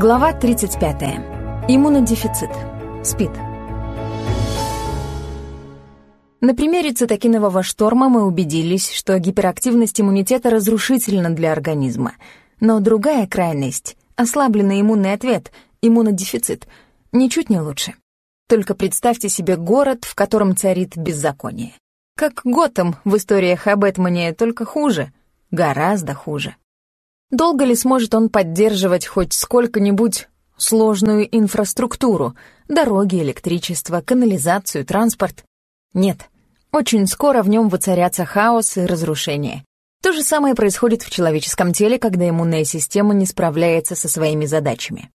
Глава 35. Иммунодефицит. СПИД. На примере цитокинового шторма мы убедились, что гиперактивность иммунитета разрушительна для организма. Но другая крайность — ослабленный иммунный ответ, иммунодефицит — ничуть не лучше. Только представьте себе город, в котором царит беззаконие. Как Готэм в историях о Бэтмене, только хуже, гораздо хуже. Долго ли сможет он поддерживать хоть сколько-нибудь сложную инфраструктуру, дороги, электричество, канализацию, транспорт? Нет. Очень скоро в нем воцарятся хаос и разрушение. То же самое происходит в человеческом теле, когда иммунная система не справляется со своими задачами.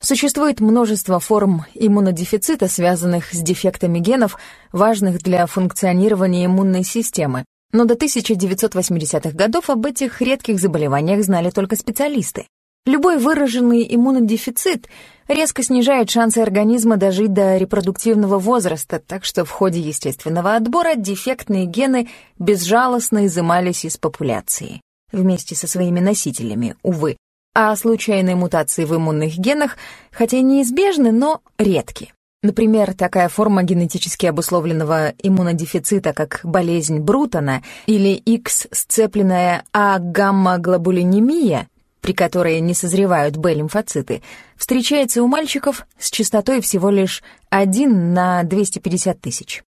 Существует множество форм иммунодефицита, связанных с дефектами генов, важных для функционирования иммунной системы, но до 1980-х годов об этих редких заболеваниях знали только специалисты. Любой выраженный иммунодефицит резко снижает шансы организма дожить до репродуктивного возраста, так что в ходе естественного отбора дефектные гены безжалостно изымались из популяции. Вместе со своими носителями, увы. А случайные мутации в иммунных генах, хотя и неизбежны, но редки. Например, такая форма генетически обусловленного иммунодефицита, как болезнь Брутона или X-сцепленная А-гамма-глобулинемия, при которой не созревают Б-лимфоциты, встречается у мальчиков с частотой всего лишь 1 на 250 тысяч.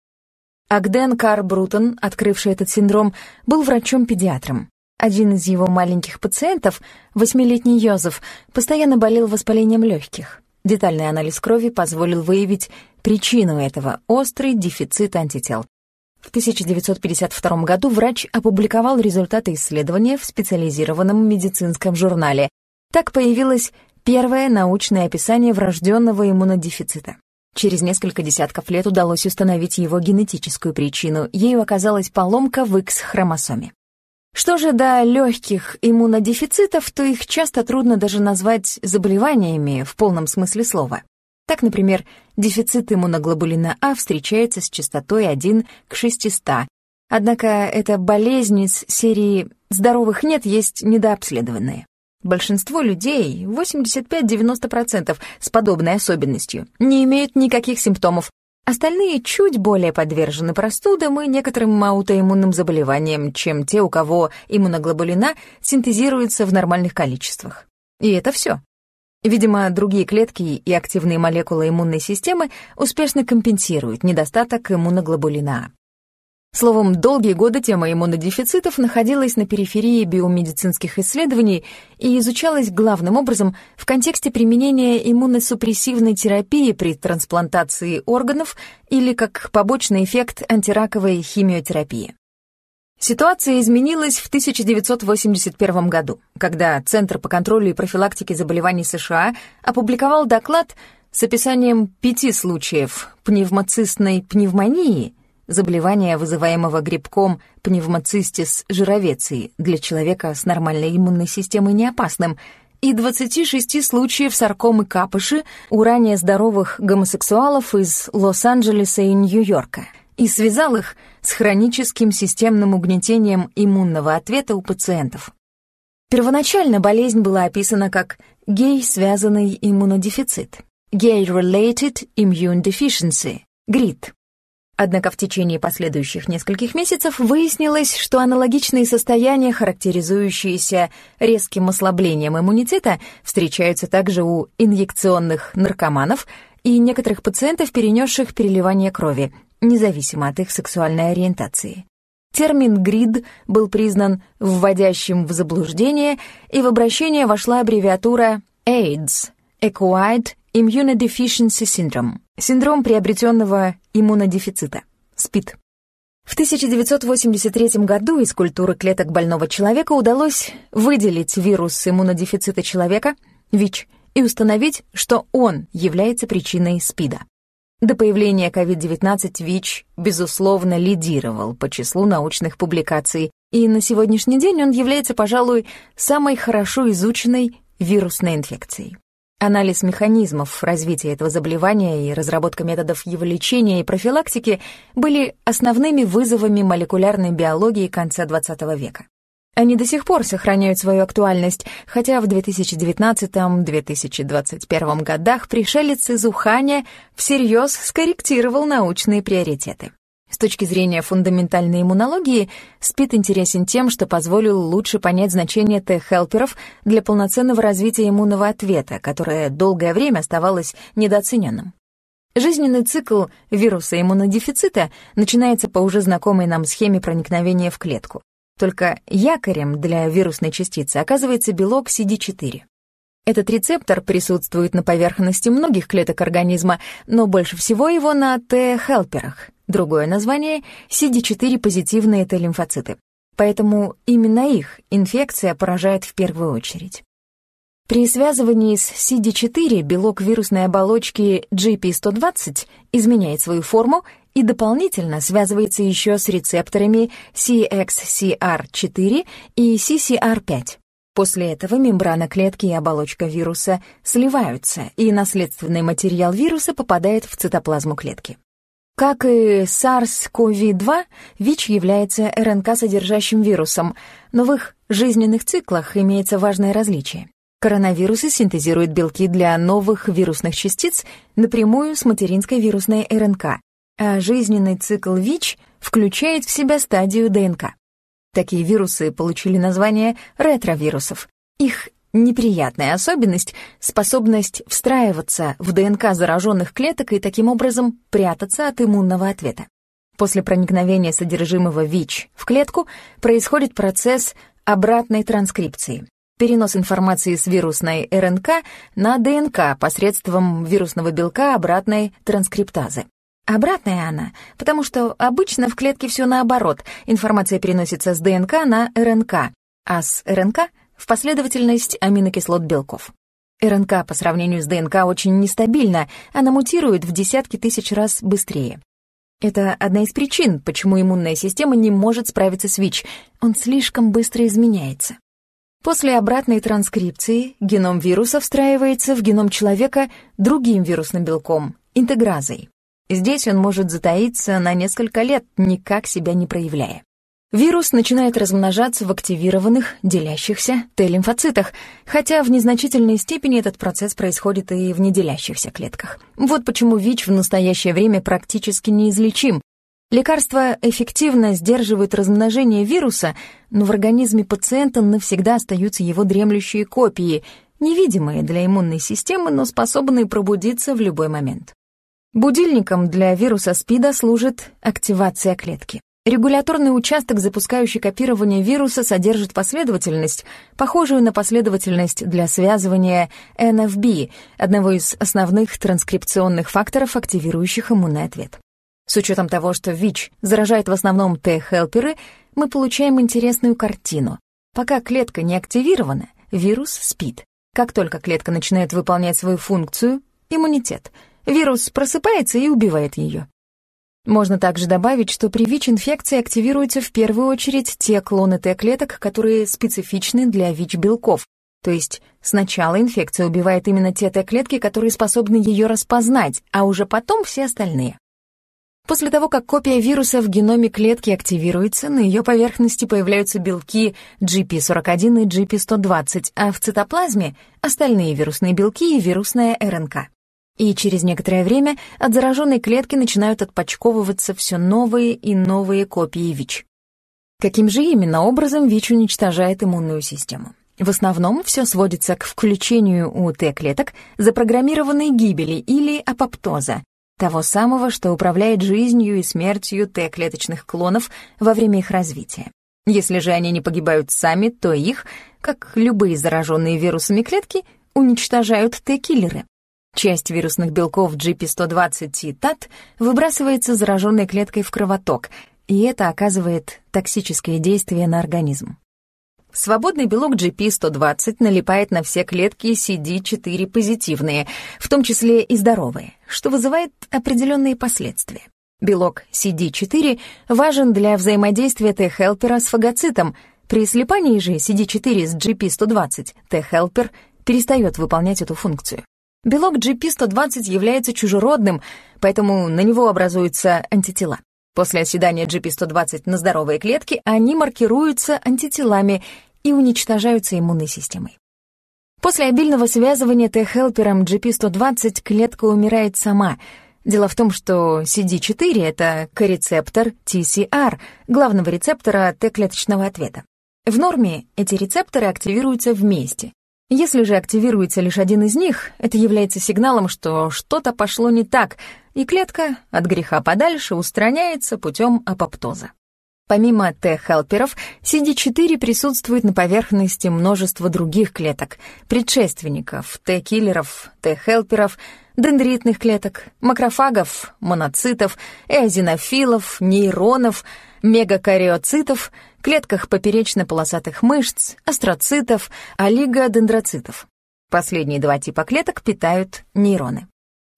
Агден Кар Брутон, открывший этот синдром, был врачом-педиатром. Один из его маленьких пациентов, восьмилетний Йозеф, постоянно болел воспалением легких. Детальный анализ крови позволил выявить причину этого — острый дефицит антител. В 1952 году врач опубликовал результаты исследования в специализированном медицинском журнале. Так появилось первое научное описание врожденного иммунодефицита. Через несколько десятков лет удалось установить его генетическую причину. Ею оказалась поломка в X-хромосоме. Что же до легких иммунодефицитов, то их часто трудно даже назвать заболеваниями в полном смысле слова. Так, например, дефицит иммуноглобулина А встречается с частотой 1 к 600. Однако это болезнь из серии «здоровых нет» есть недообследованные. Большинство людей, 85-90% с подобной особенностью, не имеют никаких симптомов, Остальные чуть более подвержены простудам и некоторым аутоиммунным заболеваниям, чем те, у кого иммуноглобулина синтезируется в нормальных количествах. И это все. Видимо, другие клетки и активные молекулы иммунной системы успешно компенсируют недостаток иммуноглобулина. Словом, долгие годы тема иммунодефицитов находилась на периферии биомедицинских исследований и изучалась главным образом в контексте применения иммуносупрессивной терапии при трансплантации органов или как побочный эффект антираковой химиотерапии. Ситуация изменилась в 1981 году, когда Центр по контролю и профилактике заболеваний США опубликовал доклад с описанием пяти случаев пневмоцистной пневмонии, заболевания, вызываемого грибком пневмоцистис жировеции, для человека с нормальной иммунной системой не опасным, и 26 случаев саркомы капыши у ранее здоровых гомосексуалов из Лос-Анджелеса и Нью-Йорка, и связал их с хроническим системным угнетением иммунного ответа у пациентов. Первоначально болезнь была описана как гей-связанный иммунодефицит, Gay-Related Immune Deficiency, ГРИД, Однако в течение последующих нескольких месяцев выяснилось, что аналогичные состояния, характеризующиеся резким ослаблением иммунитета, встречаются также у инъекционных наркоманов и некоторых пациентов, перенесших переливание крови, независимо от их сексуальной ориентации. Термин «грид» был признан вводящим в заблуждение, и в обращение вошла аббревиатура AIDS — Acquired Immunodeficiency Syndrome — синдром приобретенного иммунодефицита, СПИД. В 1983 году из культуры клеток больного человека удалось выделить вирус иммунодефицита человека, ВИЧ, и установить, что он является причиной СПИДа. До появления COVID-19 ВИЧ, безусловно, лидировал по числу научных публикаций, и на сегодняшний день он является, пожалуй, самой хорошо изученной вирусной инфекцией. Анализ механизмов развития этого заболевания и разработка методов его лечения и профилактики были основными вызовами молекулярной биологии конца XX века. Они до сих пор сохраняют свою актуальность, хотя в 2019-2021 годах пришелец из Уханя всерьез скорректировал научные приоритеты. С точки зрения фундаментальной иммунологии, СПИД интересен тем, что позволил лучше понять значение Т-хелперов для полноценного развития иммунного ответа, которое долгое время оставалось недооцененным. Жизненный цикл вируса иммунодефицита начинается по уже знакомой нам схеме проникновения в клетку. Только якорем для вирусной частицы оказывается белок CD4. Этот рецептор присутствует на поверхности многих клеток организма, но больше всего его на Т-хелперах. Другое название — CD4-позитивные Т-лимфоциты. Поэтому именно их инфекция поражает в первую очередь. При связывании с CD4 белок вирусной оболочки GP120 изменяет свою форму и дополнительно связывается еще с рецепторами CXCR4 и CCR5. После этого мембрана клетки и оболочка вируса сливаются, и наследственный материал вируса попадает в цитоплазму клетки. Как и SARS-CoV-2, ВИЧ является РНК-содержащим вирусом, но в их жизненных циклах имеется важное различие. Коронавирусы синтезируют белки для новых вирусных частиц напрямую с материнской вирусной РНК, а жизненный цикл ВИЧ включает в себя стадию ДНК. Такие вирусы получили название ретровирусов. Их неприятная особенность — способность встраиваться в ДНК зараженных клеток и таким образом прятаться от иммунного ответа. После проникновения содержимого ВИЧ в клетку происходит процесс обратной транскрипции. Перенос информации с вирусной РНК на ДНК посредством вирусного белка обратной транскриптазы. Обратная она, потому что обычно в клетке все наоборот. Информация переносится с ДНК на РНК, а с РНК в последовательность аминокислот белков. РНК по сравнению с ДНК очень нестабильна, она мутирует в десятки тысяч раз быстрее. Это одна из причин, почему иммунная система не может справиться с ВИЧ, он слишком быстро изменяется. После обратной транскрипции геном вируса встраивается в геном человека другим вирусным белком — интегразой. Здесь он может затаиться на несколько лет, никак себя не проявляя. Вирус начинает размножаться в активированных, делящихся Т-лимфоцитах, хотя в незначительной степени этот процесс происходит и в неделящихся клетках. Вот почему ВИЧ в настоящее время практически неизлечим. Лекарства эффективно сдерживают размножение вируса, но в организме пациента навсегда остаются его дремлющие копии, невидимые для иммунной системы, но способные пробудиться в любой момент. Будильником для вируса СПИДа служит активация клетки. Регуляторный участок, запускающий копирование вируса, содержит последовательность, похожую на последовательность для связывания NFB, одного из основных транскрипционных факторов, активирующих иммунный ответ. С учетом того, что ВИЧ заражает в основном Т-хелперы, мы получаем интересную картину. Пока клетка не активирована, вирус спит. Как только клетка начинает выполнять свою функцию — иммунитет — Вирус просыпается и убивает ее. Можно также добавить, что при ВИЧ-инфекции активируются в первую очередь те клоны Т-клеток, которые специфичны для ВИЧ-белков. То есть сначала инфекция убивает именно те Т-клетки, которые способны ее распознать, а уже потом все остальные. После того, как копия вируса в геноме клетки активируется, на ее поверхности появляются белки GP41 и GP120, а в цитоплазме — остальные вирусные белки и вирусная РНК. И через некоторое время от зараженной клетки начинают отпочковываться все новые и новые копии ВИЧ. Каким же именно образом ВИЧ уничтожает иммунную систему? В основном все сводится к включению у Т-клеток запрограммированной гибели или апоптоза, того самого, что управляет жизнью и смертью Т-клеточных клонов во время их развития. Если же они не погибают сами, то их, как любые зараженные вирусами клетки, уничтожают Т-киллеры. Часть вирусных белков GP120 и ТАТ выбрасывается зараженной клеткой в кровоток, и это оказывает токсическое действие на организм. Свободный белок GP120 налипает на все клетки CD4 позитивные, в том числе и здоровые, что вызывает определенные последствия. Белок CD4 важен для взаимодействия Т-хелпера с фагоцитом. При слипании же CD4 с GP120 Т-хелпер перестает выполнять эту функцию. Белок GP120 является чужеродным, поэтому на него образуются антитела. После оседания GP120 на здоровые клетки они маркируются антителами и уничтожаются иммунной системой. После обильного связывания Т-хелпером GP120 клетка умирает сама. Дело в том, что CD4 — это корецептор TCR, главного рецептора Т-клеточного ответа. В норме эти рецепторы активируются вместе. Если же активируется лишь один из них, это является сигналом, что что-то пошло не так, и клетка от греха подальше устраняется путем апоптоза. Помимо Т-хелперов, CD4 присутствует на поверхности множества других клеток, предшественников, Т-киллеров, Т-хелперов, дендритных клеток, макрофагов, моноцитов, эозинофилов, нейронов, мегакариоцитов, клетках поперечно-полосатых мышц, астроцитов, олигодендроцитов. Последние два типа клеток питают нейроны.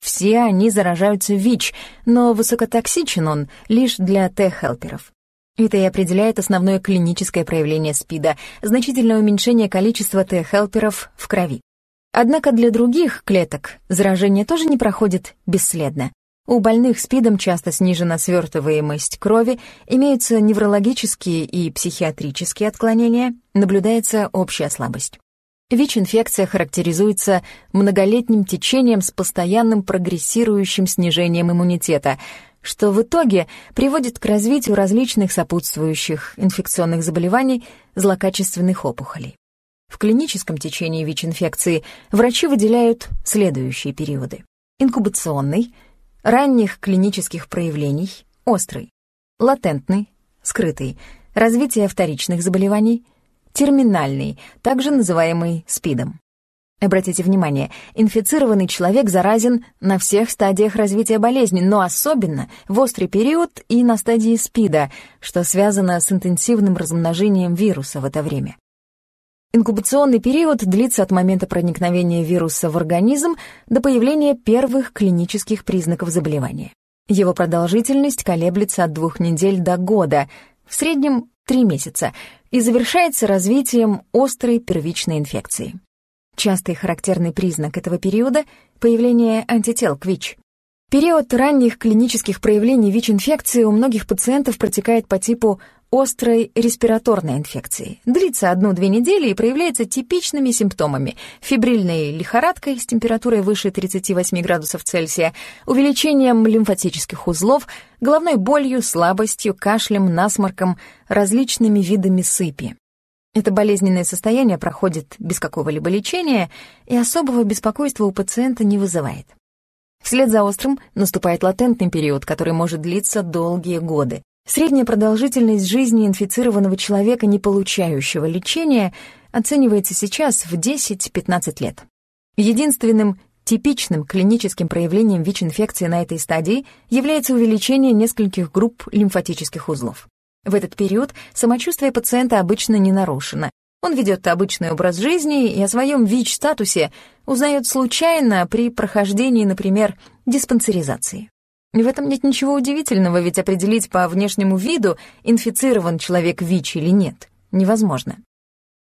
Все они заражаются ВИЧ, но высокотоксичен он лишь для Т-хелперов. Это и определяет основное клиническое проявление СПИДа — значительное уменьшение количества Т-хелперов в крови. Однако для других клеток заражение тоже не проходит бесследно. У больных СПИДом часто снижена свертываемость крови, имеются неврологические и психиатрические отклонения, наблюдается общая слабость. ВИЧ-инфекция характеризуется многолетним течением с постоянным прогрессирующим снижением иммунитета, что в итоге приводит к развитию различных сопутствующих инфекционных заболеваний, злокачественных опухолей. В клиническом течении ВИЧ-инфекции врачи выделяют следующие периоды. Инкубационный — ранних клинических проявлений, острый, латентный, скрытый, развитие вторичных заболеваний, терминальный, также называемый СПИДом. Обратите внимание, инфицированный человек заразен на всех стадиях развития болезни, но особенно в острый период и на стадии СПИДа, что связано с интенсивным размножением вируса в это время. Инкубационный период длится от момента проникновения вируса в организм до появления первых клинических признаков заболевания. Его продолжительность колеблется от двух недель до года, в среднем три месяца, и завершается развитием острой первичной инфекции. Частый характерный признак этого периода — появление антител к ВИЧ. Период ранних клинических проявлений ВИЧ-инфекции у многих пациентов протекает по типу острой респираторной инфекции. Длится одну-две недели и проявляется типичными симптомами. Фибрильной лихорадкой с температурой выше 38 градусов Цельсия, увеличением лимфатических узлов, головной болью, слабостью, кашлем, насморком, различными видами сыпи. Это болезненное состояние проходит без какого-либо лечения и особого беспокойства у пациента не вызывает. Вслед за острым наступает латентный период, который может длиться долгие годы. Средняя продолжительность жизни инфицированного человека, не получающего лечения, оценивается сейчас в 10-15 лет. Единственным типичным клиническим проявлением ВИЧ-инфекции на этой стадии является увеличение нескольких групп лимфатических узлов. В этот период самочувствие пациента обычно не нарушено. Он ведет обычный образ жизни и о своем ВИЧ-статусе узнает случайно при прохождении, например, диспансеризации. В этом нет ничего удивительного, ведь определить по внешнему виду, инфицирован человек ВИЧ или нет, невозможно.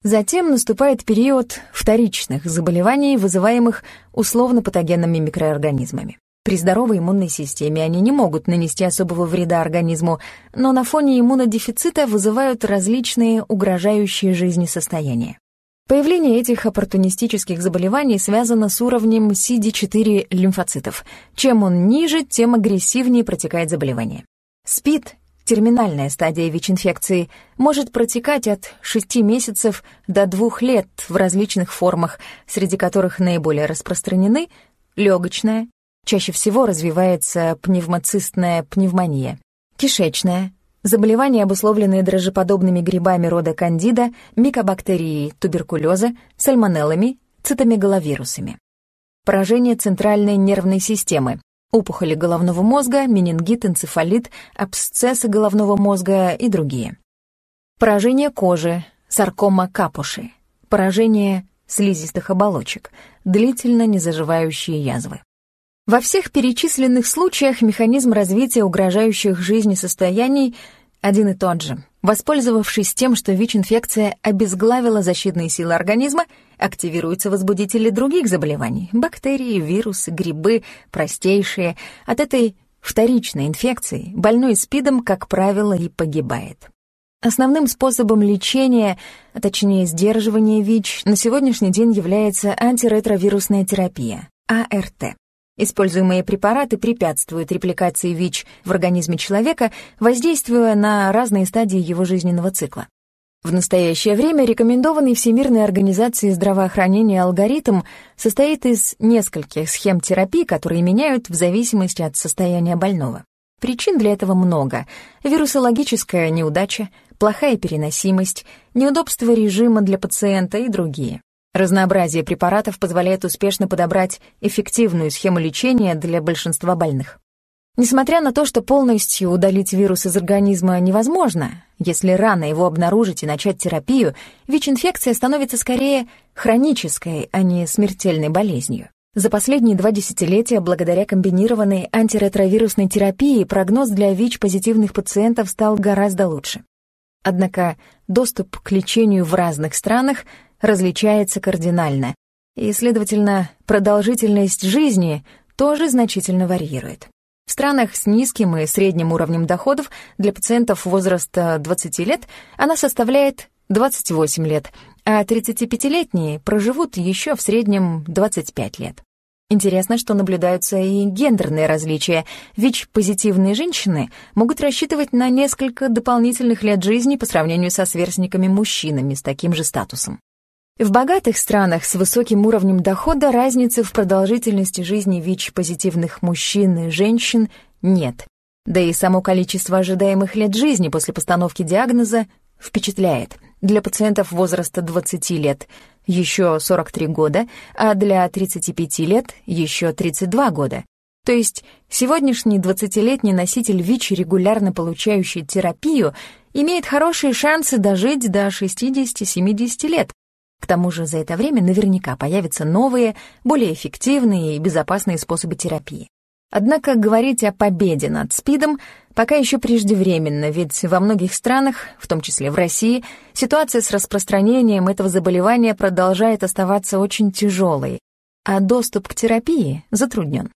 Затем наступает период вторичных заболеваний, вызываемых условно-патогенными микроорганизмами. При здоровой иммунной системе они не могут нанести особого вреда организму, но на фоне иммунодефицита вызывают различные угрожающие жизни состояния. Появление этих оппортунистических заболеваний связано с уровнем CD4 лимфоцитов. Чем он ниже, тем агрессивнее протекает заболевание. СПИД, терминальная стадия ВИЧ-инфекции, может протекать от 6 месяцев до 2 лет в различных формах, среди которых наиболее распространены легочная, чаще всего развивается пневмоцистная пневмония, кишечная, Заболевания, обусловленные дрожжеподобными грибами рода кандида, микобактерией туберкулеза, сальмонеллами, цитомегаловирусами. Поражение центральной нервной системы, опухоли головного мозга, менингит, энцефалит, абсцессы головного мозга и другие. Поражение кожи, саркома капуши, поражение слизистых оболочек, длительно незаживающие язвы. Во всех перечисленных случаях механизм развития угрожающих жизни состояний один и тот же. Воспользовавшись тем, что ВИЧ-инфекция обезглавила защитные силы организма, активируются возбудители других заболеваний — бактерии, вирусы, грибы, простейшие. От этой вторичной инфекцией, больной СПИДом, как правило, и погибает. Основным способом лечения, а точнее сдерживания ВИЧ, на сегодняшний день является антиретровирусная терапия, АРТ. Используемые препараты препятствуют репликации ВИЧ в организме человека, воздействуя на разные стадии его жизненного цикла. В настоящее время рекомендованный Всемирной организацией здравоохранения алгоритм состоит из нескольких схем терапии, которые меняют в зависимости от состояния больного. Причин для этого много. Вирусологическая неудача, плохая переносимость, неудобство режима для пациента и другие. Разнообразие препаратов позволяет успешно подобрать эффективную схему лечения для большинства больных. Несмотря на то, что полностью удалить вирус из организма невозможно, если рано его обнаружить и начать терапию, ВИЧ-инфекция становится скорее хронической, а не смертельной болезнью. За последние два десятилетия, благодаря комбинированной антиретровирусной терапии, прогноз для ВИЧ-позитивных пациентов стал гораздо лучше. Однако доступ к лечению в разных странах различается кардинально, и, следовательно, продолжительность жизни тоже значительно варьирует. В странах с низким и средним уровнем доходов для пациентов возраста 20 лет она составляет 28 лет, а 35-летние проживут еще в среднем 25 лет. Интересно, что наблюдаются и гендерные различия, ведь позитивные женщины могут рассчитывать на несколько дополнительных лет жизни по сравнению со сверстниками-мужчинами с таким же статусом. В богатых странах с высоким уровнем дохода разницы в продолжительности жизни ВИЧ-позитивных мужчин и женщин нет. Да и само количество ожидаемых лет жизни после постановки диагноза впечатляет. Для пациентов возраста 20 лет еще 43 года, а для 35 лет еще 32 года. То есть сегодняшний 20-летний носитель ВИЧ, регулярно получающий терапию, имеет хорошие шансы дожить до 60-70 лет, к тому же за это время наверняка появятся новые, более эффективные и безопасные способы терапии. Однако говорить о победе над СПИДом пока еще преждевременно, ведь во многих странах, в том числе в России, ситуация с распространением этого заболевания продолжает оставаться очень тяжелой, а доступ к терапии затруднен.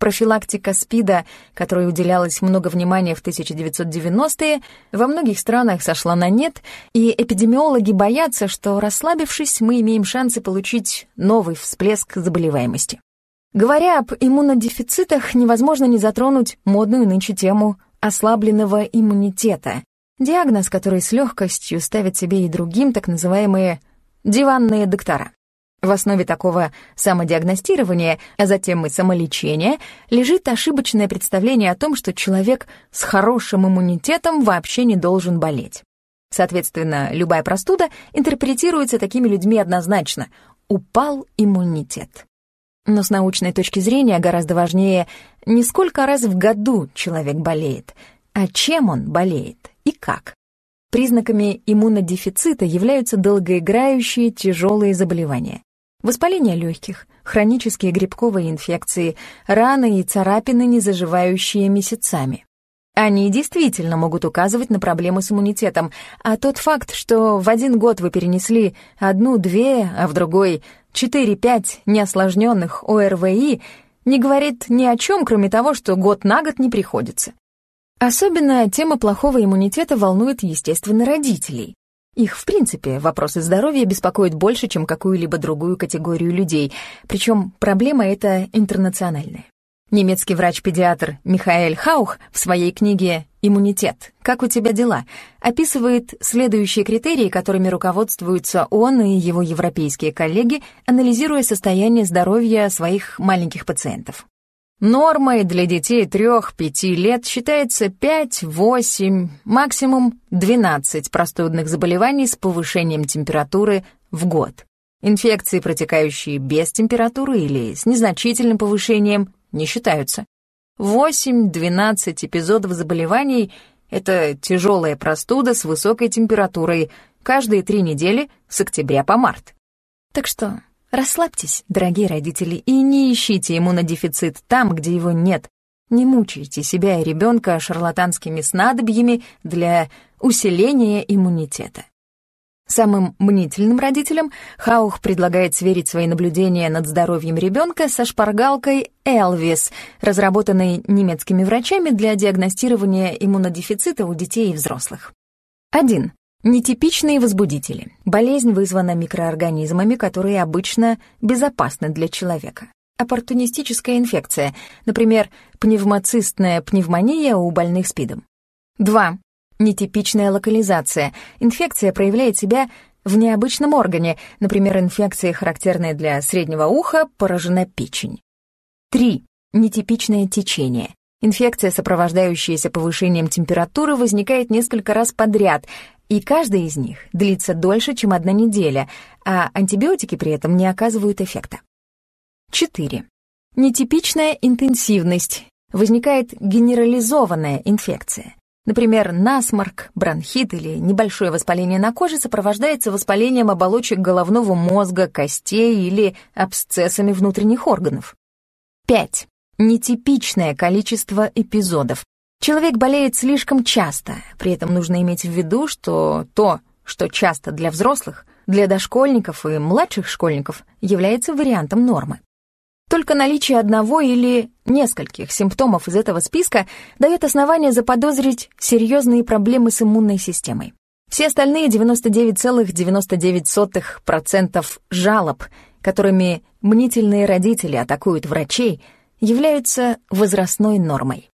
Профилактика СПИДа, которой уделялось много внимания в 1990-е, во многих странах сошла на нет, и эпидемиологи боятся, что, расслабившись, мы имеем шансы получить новый всплеск заболеваемости. Говоря об иммунодефицитах, невозможно не затронуть модную нынче тему ослабленного иммунитета, диагноз, который с легкостью ставят себе и другим так называемые «диванные доктора». В основе такого самодиагностирования, а затем и самолечения, лежит ошибочное представление о том, что человек с хорошим иммунитетом вообще не должен болеть. Соответственно, любая простуда интерпретируется такими людьми однозначно — упал иммунитет. Но с научной точки зрения гораздо важнее не сколько раз в году человек болеет, а чем он болеет и как. Признаками иммунодефицита являются долгоиграющие тяжелые заболевания. Воспаление легких, хронические грибковые инфекции, раны и царапины, не заживающие месяцами. Они действительно могут указывать на проблемы с иммунитетом, а тот факт, что в один год вы перенесли одну-две, а в другой четыре-пять неосложненных ОРВИ, не говорит ни о чем, кроме того, что год на год не приходится. Особенно тема плохого иммунитета волнует, естественно, родителей. Их, в принципе, вопросы здоровья беспокоят больше, чем какую-либо другую категорию людей, причем проблема эта интернациональная. Немецкий врач-педиатр Михаэль Хаух в своей книге «Иммунитет. Как у тебя дела?» описывает следующие критерии, которыми руководствуются он и его европейские коллеги, анализируя состояние здоровья своих маленьких пациентов. Нормой для детей 3-5 лет считается 5-8, максимум 12 простудных заболеваний с повышением температуры в год. Инфекции, протекающие без температуры или с незначительным повышением, не считаются. 8-12 эпизодов заболеваний — это тяжелая простуда с высокой температурой каждые три недели с октября по март. Так что Расслабьтесь, дорогие родители, и не ищите иммунодефицит там, где его нет. Не мучайте себя и ребенка шарлатанскими снадобьями для усиления иммунитета. Самым мнительным родителям Хаух предлагает сверить свои наблюдения над здоровьем ребенка со шпаргалкой Элвис, разработанной немецкими врачами для диагностирования иммунодефицита у детей и взрослых. 1. Нетипичные возбудители. Болезнь вызвана микроорганизмами, которые обычно безопасны для человека. Оппортунистическая инфекция, например, пневмоцистная пневмония у больных СПИДом. 2. Нетипичная локализация. Инфекция проявляет себя в необычном органе, например, инфекция, характерная для среднего уха, поражена печень. 3. Нетипичное течение. Инфекция, сопровождающаяся повышением температуры, возникает несколько раз подряд, и каждая из них длится дольше, чем одна неделя, а антибиотики при этом не оказывают эффекта. 4. Нетипичная интенсивность. Возникает генерализованная инфекция. Например, насморк, бронхит или небольшое воспаление на коже сопровождается воспалением оболочек головного мозга, костей или абсцессами внутренних органов. 5. Нетипичное количество эпизодов. Человек болеет слишком часто, при этом нужно иметь в виду, что то, что часто для взрослых, для дошкольников и младших школьников является вариантом нормы. Только наличие одного или нескольких симптомов из этого списка дает основание заподозрить серьезные проблемы с иммунной системой. Все остальные 99,99% жалоб, которыми мнительные родители атакуют врачей, являются возрастной нормой.